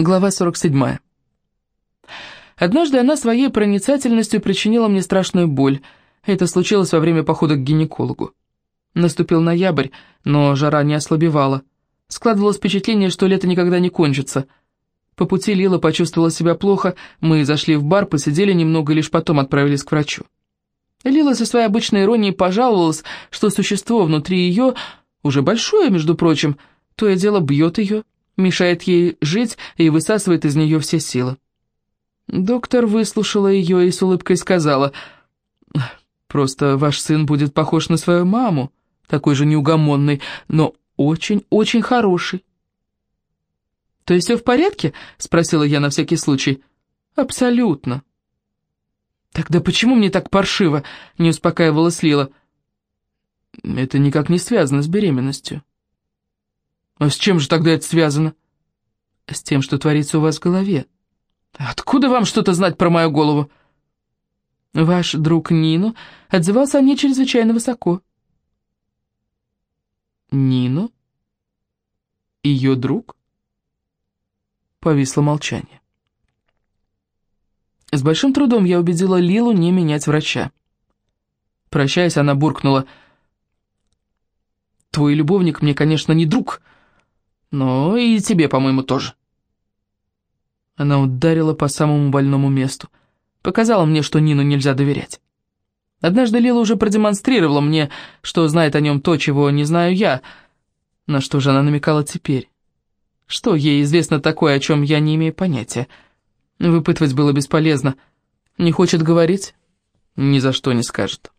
Глава 47. Однажды она своей проницательностью причинила мне страшную боль. Это случилось во время похода к гинекологу. Наступил ноябрь, но жара не ослабевала. Складывалось впечатление, что лето никогда не кончится. По пути Лила почувствовала себя плохо, мы зашли в бар, посидели немного и лишь потом отправились к врачу. Лила со своей обычной иронией пожаловалась, что существо внутри ее, уже большое, между прочим, то и дело бьет ее, мешает ей жить и высасывает из нее все силы. Доктор выслушала ее и с улыбкой сказала, «Просто ваш сын будет похож на свою маму, такой же неугомонный, но очень-очень хороший». «То есть все в порядке?» — спросила я на всякий случай. «Абсолютно». «Тогда почему мне так паршиво?» — не успокаивалась Лила. «Это никак не связано с беременностью». «А с чем же тогда это связано?» «С тем, что творится у вас в голове». «Откуда вам что-то знать про мою голову?» «Ваш друг Нину отзывался о ней чрезвычайно высоко». «Нину? Ее друг?» Повисло молчание. С большим трудом я убедила Лилу не менять врача. Прощаясь, она буркнула. «Твой любовник мне, конечно, не друг, но и тебе, по-моему, тоже». Она ударила по самому больному месту. Показала мне, что Нину нельзя доверять. Однажды Лила уже продемонстрировала мне, что знает о нем то, чего не знаю я. На что же она намекала теперь? Что ей известно такое, о чем я не имею понятия? Выпытывать было бесполезно. Не хочет говорить? Ни за что не скажет.